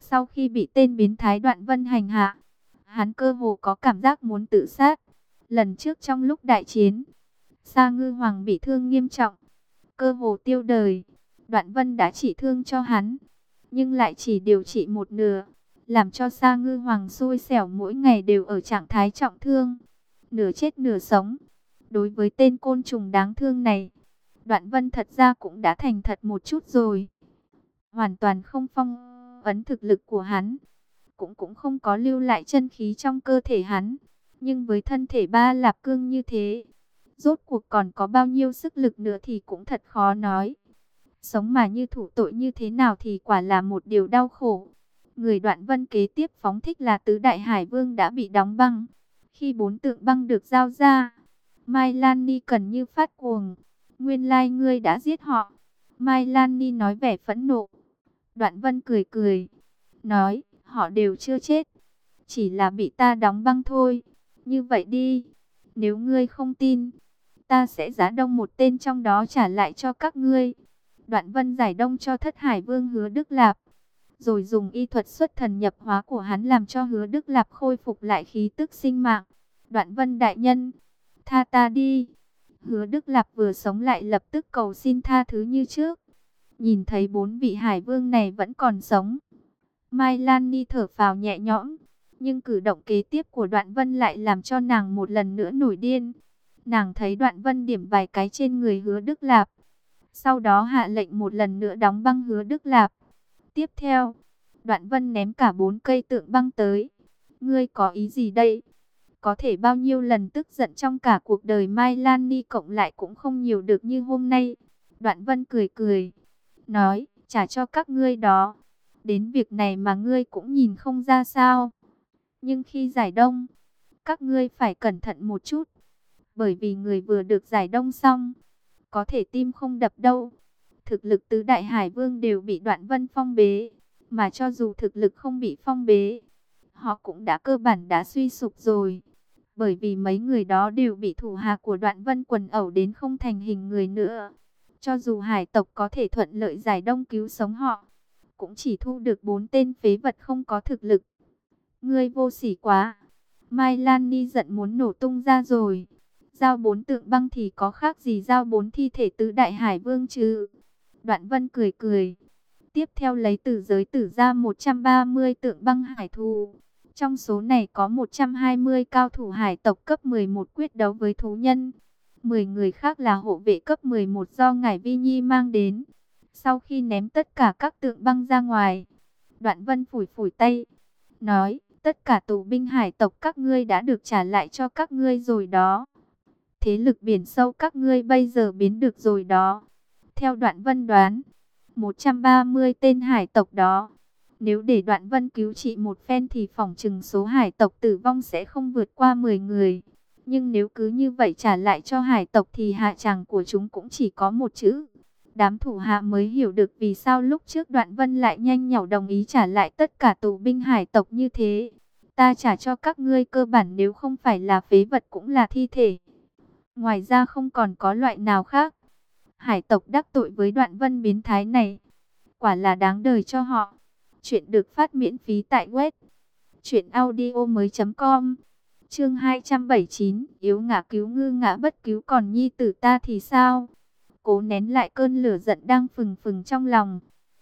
Speaker 1: Sau khi bị tên biến thái đoạn vân hành hạ, hắn cơ hồ có cảm giác muốn tự sát. Lần trước trong lúc đại chiến, Sa Ngư Hoàng bị thương nghiêm trọng, cơ hồ tiêu đời. Đoạn vân đã chỉ thương cho hắn, nhưng lại chỉ điều trị một nửa làm cho Sa Ngư Hoàng xui xẻo mỗi ngày đều ở trạng thái trọng thương, nửa chết nửa sống. Đối với tên côn trùng đáng thương này, Đoạn Vân thật ra cũng đã thành thật một chút rồi. Hoàn toàn không phong ấn thực lực của hắn, cũng cũng không có lưu lại chân khí trong cơ thể hắn. Nhưng với thân thể ba lạp cương như thế, rốt cuộc còn có bao nhiêu sức lực nữa thì cũng thật khó nói. Sống mà như thủ tội như thế nào thì quả là một điều đau khổ. Người đoạn vân kế tiếp phóng thích là tứ đại hải vương đã bị đóng băng. Khi bốn tượng băng được giao ra, Mai Lan Ni cần như phát cuồng. Nguyên lai ngươi đã giết họ. Mai Lan Ni nói vẻ phẫn nộ. Đoạn vân cười cười. Nói, họ đều chưa chết. Chỉ là bị ta đóng băng thôi. Như vậy đi. Nếu ngươi không tin, ta sẽ giá đông một tên trong đó trả lại cho các ngươi. Đoạn vân giải đông cho thất hải vương hứa Đức Lạp rồi dùng y thuật xuất thần nhập hóa của hắn làm cho hứa Đức Lạp khôi phục lại khí tức sinh mạng. Đoạn vân đại nhân, tha ta đi. Hứa Đức Lạp vừa sống lại lập tức cầu xin tha thứ như trước. Nhìn thấy bốn vị hải vương này vẫn còn sống. Mai Lan Ni thở phào nhẹ nhõm. Nhưng cử động kế tiếp của đoạn vân lại làm cho nàng một lần nữa nổi điên. Nàng thấy đoạn vân điểm vài cái trên người hứa Đức Lạp. Sau đó hạ lệnh một lần nữa đóng băng hứa Đức Lạp. Tiếp theo, Đoạn Vân ném cả bốn cây tượng băng tới. Ngươi có ý gì đây? Có thể bao nhiêu lần tức giận trong cả cuộc đời Mai Lan Ni cộng lại cũng không nhiều được như hôm nay. Đoạn Vân cười cười, nói, trả cho các ngươi đó. Đến việc này mà ngươi cũng nhìn không ra sao. Nhưng khi giải đông, Các ngươi phải cẩn thận một chút. Bởi vì người vừa được giải đông xong. Có thể tim không đập đâu. Thực lực tứ đại hải vương đều bị đoạn vân phong bế. Mà cho dù thực lực không bị phong bế. Họ cũng đã cơ bản đã suy sụp rồi. Bởi vì mấy người đó đều bị thủ hạ của đoạn vân quần ẩu đến không thành hình người nữa. Cho dù hải tộc có thể thuận lợi giải đông cứu sống họ, cũng chỉ thu được bốn tên phế vật không có thực lực. Ngươi vô sỉ quá. Mai Lan Ni giận muốn nổ tung ra rồi. Giao bốn tượng băng thì có khác gì giao bốn thi thể tứ đại hải vương chứ? Đoạn vân cười cười. Tiếp theo lấy từ giới tử ra 130 tượng băng hải thú Trong số này có 120 cao thủ hải tộc cấp 11 quyết đấu với thú nhân. 10 người khác là hộ vệ cấp 11 do Ngải Vi Nhi mang đến. Sau khi ném tất cả các tượng băng ra ngoài, Đoạn Vân phủi phủi tay, nói, tất cả tù binh hải tộc các ngươi đã được trả lại cho các ngươi rồi đó. Thế lực biển sâu các ngươi bây giờ biến được rồi đó. Theo Đoạn Vân đoán, 130 tên hải tộc đó, nếu để Đoạn Vân cứu trị một phen thì phòng trừng số hải tộc tử vong sẽ không vượt qua 10 người. Nhưng nếu cứ như vậy trả lại cho hải tộc thì hạ tràng của chúng cũng chỉ có một chữ. Đám thủ hạ mới hiểu được vì sao lúc trước đoạn vân lại nhanh nhỏ đồng ý trả lại tất cả tù binh hải tộc như thế. Ta trả cho các ngươi cơ bản nếu không phải là phế vật cũng là thi thể. Ngoài ra không còn có loại nào khác. Hải tộc đắc tội với đoạn vân biến thái này. Quả là đáng đời cho họ. Chuyện được phát miễn phí tại web. Chuyện audio mới.com Chương 279, yếu ngã cứu ngư ngã bất cứu còn nhi tử ta thì sao? Cố nén lại cơn lửa giận đang phừng phừng trong lòng.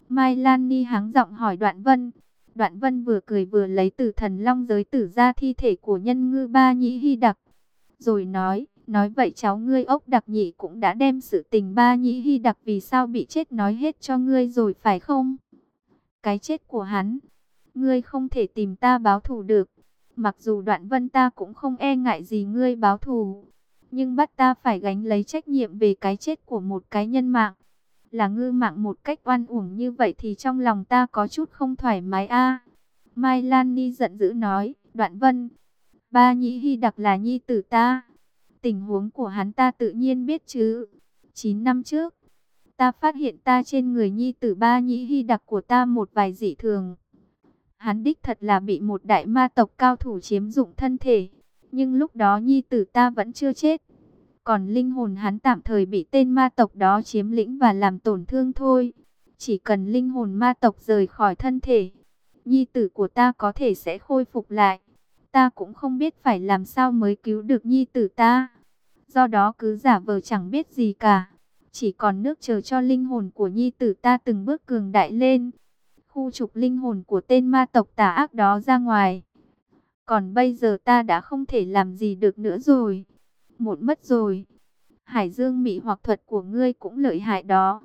Speaker 1: Mai Lan Ni háng giọng hỏi Đoạn Vân. Đoạn Vân vừa cười vừa lấy từ thần long giới tử ra thi thể của nhân ngư ba nhĩ hy đặc. Rồi nói, nói vậy cháu ngươi ốc đặc nhị cũng đã đem sự tình ba nhĩ hy đặc vì sao bị chết nói hết cho ngươi rồi phải không? Cái chết của hắn, ngươi không thể tìm ta báo thù được. Mặc dù đoạn vân ta cũng không e ngại gì ngươi báo thù. Nhưng bắt ta phải gánh lấy trách nhiệm về cái chết của một cái nhân mạng. Là ngư mạng một cách oan uổng như vậy thì trong lòng ta có chút không thoải mái a Mai Lan Ni giận dữ nói, đoạn vân. Ba nhĩ hy đặc là nhi tử ta. Tình huống của hắn ta tự nhiên biết chứ. 9 năm trước, ta phát hiện ta trên người nhi tử ba nhĩ hy đặc của ta một vài dị thường. Hắn đích thật là bị một đại ma tộc cao thủ chiếm dụng thân thể. Nhưng lúc đó nhi tử ta vẫn chưa chết. Còn linh hồn hắn tạm thời bị tên ma tộc đó chiếm lĩnh và làm tổn thương thôi. Chỉ cần linh hồn ma tộc rời khỏi thân thể, nhi tử của ta có thể sẽ khôi phục lại. Ta cũng không biết phải làm sao mới cứu được nhi tử ta. Do đó cứ giả vờ chẳng biết gì cả. Chỉ còn nước chờ cho linh hồn của nhi tử ta từng bước cường đại lên khu trục linh hồn của tên ma tộc tà ác đó ra ngoài. Còn bây giờ ta đã không thể làm gì được nữa rồi. Một mất rồi. Hải dương mị hoặc thuật của ngươi cũng lợi hại đó.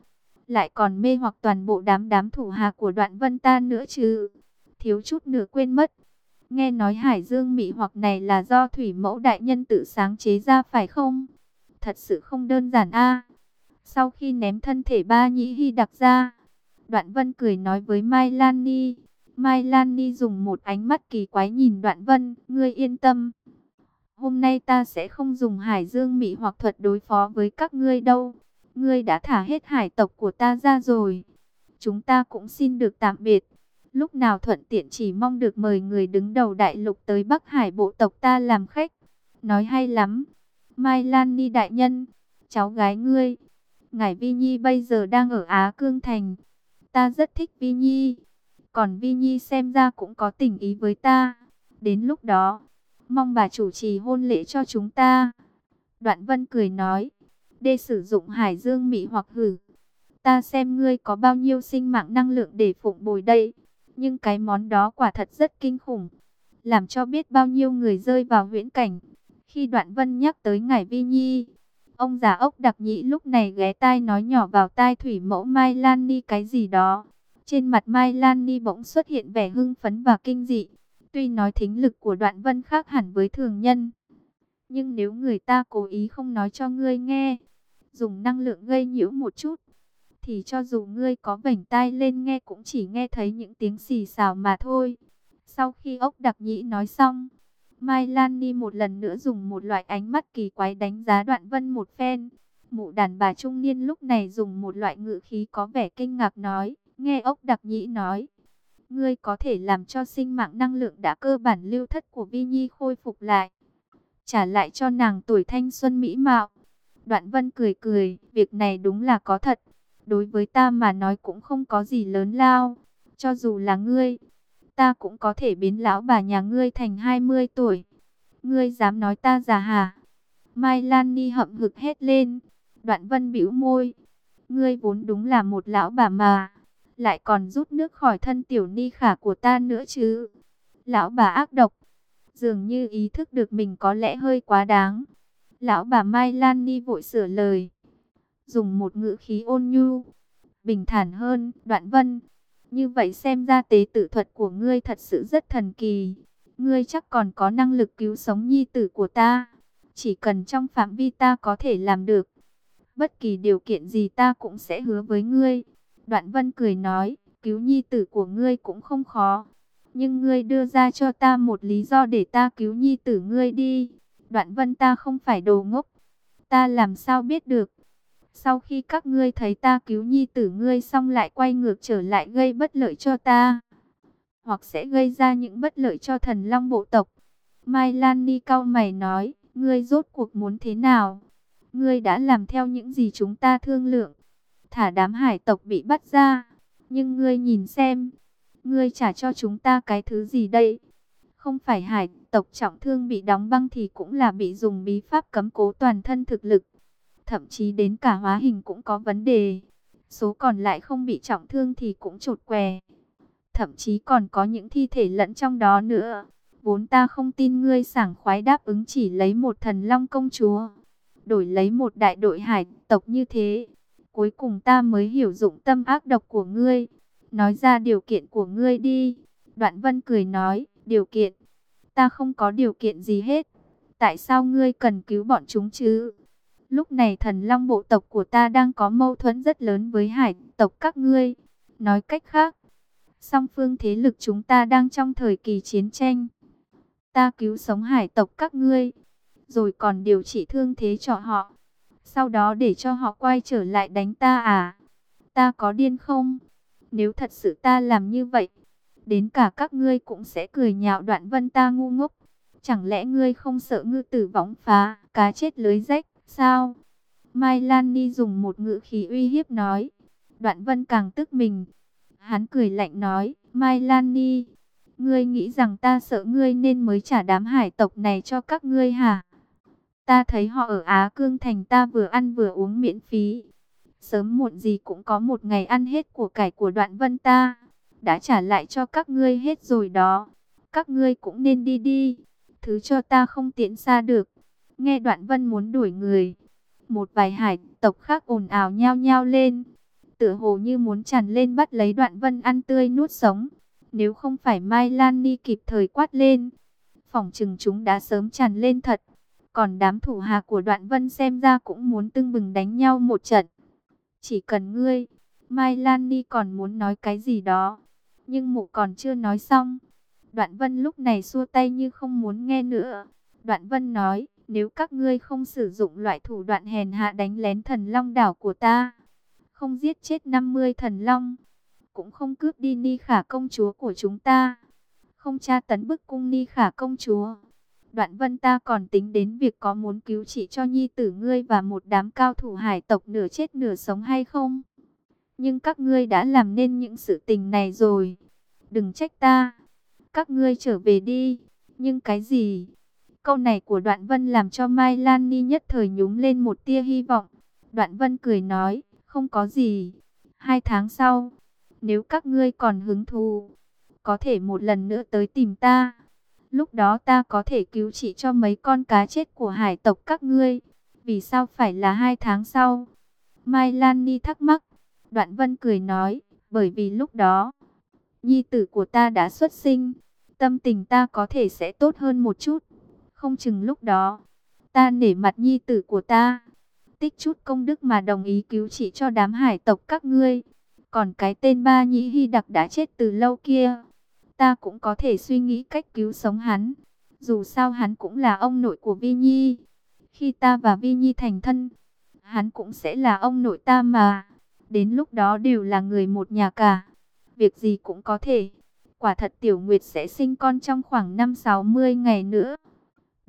Speaker 1: Lại còn mê hoặc toàn bộ đám đám thủ hạ của đoạn vân ta nữa chứ. Thiếu chút nữa quên mất. Nghe nói hải dương mị hoặc này là do thủy mẫu đại nhân tự sáng chế ra phải không? Thật sự không đơn giản a Sau khi ném thân thể ba nhĩ hy đặc ra Đoạn Vân cười nói với Mai Lan Ni. Mai Lan Ni dùng một ánh mắt kỳ quái nhìn Đoạn Vân, ngươi yên tâm. Hôm nay ta sẽ không dùng hải dương mị hoặc thuật đối phó với các ngươi đâu. Ngươi đã thả hết hải tộc của ta ra rồi. Chúng ta cũng xin được tạm biệt. Lúc nào thuận tiện chỉ mong được mời người đứng đầu đại lục tới Bắc Hải bộ tộc ta làm khách. Nói hay lắm. Mai Lan Ni đại nhân, cháu gái ngươi. ngài Vi Nhi bây giờ đang ở Á Cương Thành. Ta rất thích Vi Nhi. Còn Vi Nhi xem ra cũng có tình ý với ta. Đến lúc đó, mong bà chủ trì hôn lễ cho chúng ta. Đoạn Vân cười nói, đê sử dụng hải dương mị hoặc hử. Ta xem ngươi có bao nhiêu sinh mạng năng lượng để phụng bồi đây. Nhưng cái món đó quả thật rất kinh khủng. Làm cho biết bao nhiêu người rơi vào huyễn cảnh. Khi Đoạn Vân nhắc tới Ngải Vi Nhi, Ông già ốc đặc nhĩ lúc này ghé tai nói nhỏ vào tai thủy mẫu Mai Lan Ni cái gì đó. Trên mặt Mai Lan Ni bỗng xuất hiện vẻ hưng phấn và kinh dị. Tuy nói thính lực của đoạn vân khác hẳn với thường nhân. Nhưng nếu người ta cố ý không nói cho ngươi nghe, dùng năng lượng gây nhiễu một chút, thì cho dù ngươi có vảnh tai lên nghe cũng chỉ nghe thấy những tiếng xì xào mà thôi. Sau khi ốc đặc nhĩ nói xong, Mai Lan Ni một lần nữa dùng một loại ánh mắt kỳ quái đánh giá đoạn vân một phen. Mụ đàn bà trung niên lúc này dùng một loại ngữ khí có vẻ kinh ngạc nói, nghe ốc đặc nhĩ nói. Ngươi có thể làm cho sinh mạng năng lượng đã cơ bản lưu thất của Vi Nhi khôi phục lại. Trả lại cho nàng tuổi thanh xuân mỹ mạo. Đoạn vân cười cười, việc này đúng là có thật. Đối với ta mà nói cũng không có gì lớn lao. Cho dù là ngươi, ta cũng có thể biến lão bà nhà ngươi thành 20 tuổi. Ngươi dám nói ta già hả? Mai Lan Ni hậm hực hết lên. Đoạn vân bĩu môi. Ngươi vốn đúng là một lão bà mà. Lại còn rút nước khỏi thân tiểu ni khả của ta nữa chứ. Lão bà ác độc. Dường như ý thức được mình có lẽ hơi quá đáng. Lão bà Mai Lan Ni vội sửa lời. Dùng một ngữ khí ôn nhu. Bình thản hơn. Đoạn vân. Như vậy xem ra tế tự thuật của ngươi thật sự rất thần kỳ. Ngươi chắc còn có năng lực cứu sống nhi tử của ta. Chỉ cần trong phạm vi ta có thể làm được. Bất kỳ điều kiện gì ta cũng sẽ hứa với ngươi. Đoạn vân cười nói, cứu nhi tử của ngươi cũng không khó. Nhưng ngươi đưa ra cho ta một lý do để ta cứu nhi tử ngươi đi. Đoạn vân ta không phải đồ ngốc. Ta làm sao biết được. Sau khi các ngươi thấy ta cứu nhi tử ngươi xong lại quay ngược trở lại gây bất lợi cho ta. Hoặc sẽ gây ra những bất lợi cho thần long bộ tộc. Mai Lan Ni cao mày nói, ngươi rốt cuộc muốn thế nào? Ngươi đã làm theo những gì chúng ta thương lượng. Thả đám hải tộc bị bắt ra. Nhưng ngươi nhìn xem. Ngươi trả cho chúng ta cái thứ gì đây? Không phải hải tộc trọng thương bị đóng băng thì cũng là bị dùng bí pháp cấm cố toàn thân thực lực. Thậm chí đến cả hóa hình cũng có vấn đề. Số còn lại không bị trọng thương thì cũng trột què. Thậm chí còn có những thi thể lẫn trong đó nữa. Vốn ta không tin ngươi sảng khoái đáp ứng chỉ lấy một thần long công chúa đổi lấy một đại đội hải tộc như thế. Cuối cùng ta mới hiểu dụng tâm ác độc của ngươi. Nói ra điều kiện của ngươi đi. Đoạn vân cười nói, điều kiện. Ta không có điều kiện gì hết. Tại sao ngươi cần cứu bọn chúng chứ? Lúc này thần long bộ tộc của ta đang có mâu thuẫn rất lớn với hải tộc các ngươi. Nói cách khác, song phương thế lực chúng ta đang trong thời kỳ chiến tranh. Ta cứu sống hải tộc các ngươi rồi còn điều trị thương thế cho họ. Sau đó để cho họ quay trở lại đánh ta à? Ta có điên không? Nếu thật sự ta làm như vậy, đến cả các ngươi cũng sẽ cười nhạo đoạn vân ta ngu ngốc. Chẳng lẽ ngươi không sợ ngư tử võng phá, cá chết lưới rách, sao? Mai Lan Ni dùng một ngữ khí uy hiếp nói. Đoạn vân càng tức mình. Hắn cười lạnh nói, Mai Lan Ni, ngươi nghĩ rằng ta sợ ngươi nên mới trả đám hải tộc này cho các ngươi hả? Ta thấy họ ở Á Cương Thành ta vừa ăn vừa uống miễn phí. Sớm muộn gì cũng có một ngày ăn hết của cải của đoạn vân ta. Đã trả lại cho các ngươi hết rồi đó. Các ngươi cũng nên đi đi. Thứ cho ta không tiện xa được. Nghe đoạn vân muốn đuổi người. Một vài hải tộc khác ồn ào nhao nhao lên. Tựa hồ như muốn tràn lên bắt lấy đoạn vân ăn tươi nuốt sống. Nếu không phải Mai Lan Ni kịp thời quát lên. Phòng chừng chúng đã sớm tràn lên thật. Còn đám thủ hà của đoạn vân xem ra cũng muốn tưng bừng đánh nhau một trận. Chỉ cần ngươi, Mai Lan Ni còn muốn nói cái gì đó. Nhưng mụ còn chưa nói xong. Đoạn vân lúc này xua tay như không muốn nghe nữa. Đoạn vân nói, nếu các ngươi không sử dụng loại thủ đoạn hèn hạ đánh lén thần long đảo của ta, không giết chết 50 thần long, cũng không cướp đi ni khả công chúa của chúng ta, không tra tấn bức cung ni khả công chúa, Đoạn vân ta còn tính đến việc có muốn cứu trị cho nhi tử ngươi và một đám cao thủ hải tộc nửa chết nửa sống hay không. Nhưng các ngươi đã làm nên những sự tình này rồi. Đừng trách ta. Các ngươi trở về đi. Nhưng cái gì? Câu này của đoạn vân làm cho Mai Lan Ni nhất thời nhúng lên một tia hy vọng. Đoạn vân cười nói, không có gì. Hai tháng sau, nếu các ngươi còn hứng thú, có thể một lần nữa tới tìm ta. Lúc đó ta có thể cứu trị cho mấy con cá chết của hải tộc các ngươi. Vì sao phải là hai tháng sau? Mai Lan Ni thắc mắc. Đoạn Vân cười nói, bởi vì lúc đó, nhi tử của ta đã xuất sinh. Tâm tình ta có thể sẽ tốt hơn một chút. Không chừng lúc đó, ta nể mặt nhi tử của ta. Tích chút công đức mà đồng ý cứu trị cho đám hải tộc các ngươi. Còn cái tên ba nhĩ hy đặc đã chết từ lâu kia ta cũng có thể suy nghĩ cách cứu sống hắn. Dù sao hắn cũng là ông nội của Vi Nhi. Khi ta và Vi Nhi thành thân, hắn cũng sẽ là ông nội ta mà. Đến lúc đó đều là người một nhà cả. Việc gì cũng có thể. Quả thật Tiểu Nguyệt sẽ sinh con trong khoảng 5-60 ngày nữa.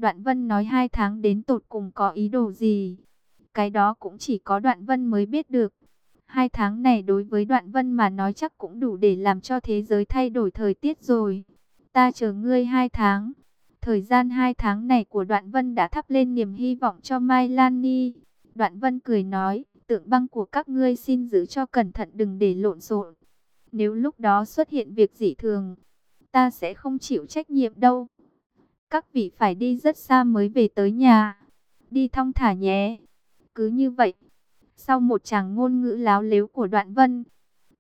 Speaker 1: Đoạn Vân nói hai tháng đến tột cùng có ý đồ gì. Cái đó cũng chỉ có Đoạn Vân mới biết được. Hai tháng này đối với Đoạn Vân mà nói chắc cũng đủ để làm cho thế giới thay đổi thời tiết rồi. Ta chờ ngươi hai tháng. Thời gian hai tháng này của Đoạn Vân đã thắp lên niềm hy vọng cho Mai Lan Ni. Đoạn Vân cười nói, tượng băng của các ngươi xin giữ cho cẩn thận đừng để lộn xộn. Nếu lúc đó xuất hiện việc dị thường, ta sẽ không chịu trách nhiệm đâu. Các vị phải đi rất xa mới về tới nhà. Đi thong thả nhé. Cứ như vậy, sau một chàng ngôn ngữ láo lếu của đoạn vân,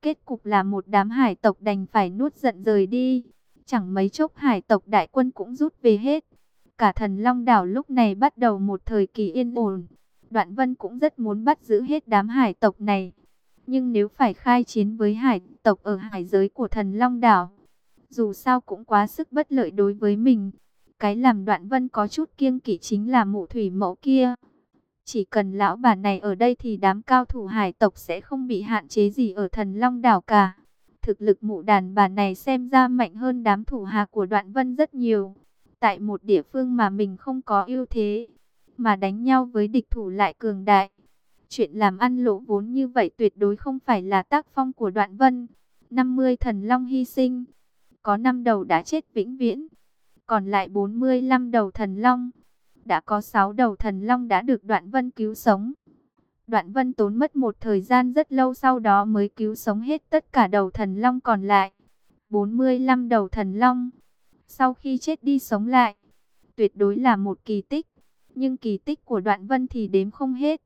Speaker 1: kết cục là một đám hải tộc đành phải nuốt giận rời đi. Chẳng mấy chốc hải tộc đại quân cũng rút về hết. Cả thần Long đảo lúc này bắt đầu một thời kỳ yên ổn. Đoạn vân cũng rất muốn bắt giữ hết đám hải tộc này. Nhưng nếu phải khai chiến với hải tộc ở hải giới của thần Long đảo, dù sao cũng quá sức bất lợi đối với mình. Cái làm đoạn vân có chút kiêng kỵ chính là mụ thủy mẫu kia. Chỉ cần lão bà này ở đây thì đám cao thủ hải tộc sẽ không bị hạn chế gì ở thần Long đảo cả. Thực lực mụ đàn bà này xem ra mạnh hơn đám thủ hạ của đoạn vân rất nhiều. Tại một địa phương mà mình không có ưu thế, mà đánh nhau với địch thủ lại cường đại. Chuyện làm ăn lỗ vốn như vậy tuyệt đối không phải là tác phong của đoạn vân. 50 thần long hy sinh, có năm đầu đã chết vĩnh viễn, còn lại 45 đầu thần long. Đã có 6 đầu thần long đã được đoạn vân cứu sống. Đoạn vân tốn mất một thời gian rất lâu sau đó mới cứu sống hết tất cả đầu thần long còn lại. 45 đầu thần long. Sau khi chết đi sống lại, tuyệt đối là một kỳ tích. Nhưng kỳ tích của đoạn vân thì đếm không hết.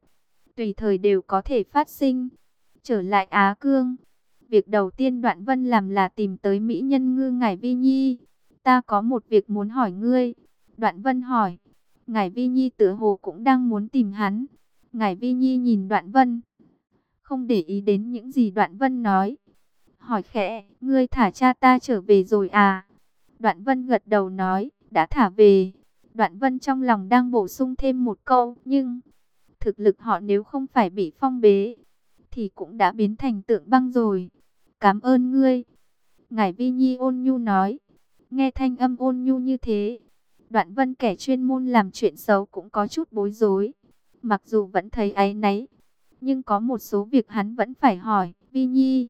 Speaker 1: Tùy thời đều có thể phát sinh. Trở lại Á Cương. Việc đầu tiên đoạn vân làm là tìm tới Mỹ nhân ngư Ngải Vi Nhi. Ta có một việc muốn hỏi ngươi. Đoạn vân hỏi. Ngải Vi Nhi tự hồ cũng đang muốn tìm hắn. Ngải Vi Nhi nhìn Đoạn Vân, không để ý đến những gì Đoạn Vân nói. Hỏi khẽ, ngươi thả cha ta trở về rồi à? Đoạn Vân gật đầu nói, đã thả về. Đoạn Vân trong lòng đang bổ sung thêm một câu, nhưng thực lực họ nếu không phải bị phong bế, thì cũng đã biến thành tượng băng rồi. Cảm ơn ngươi. Ngải Vi Nhi ôn nhu nói, nghe thanh âm ôn nhu như thế. Đoạn Vân kẻ chuyên môn làm chuyện xấu cũng có chút bối rối. Mặc dù vẫn thấy áy náy, nhưng có một số việc hắn vẫn phải hỏi. Vi Nhi,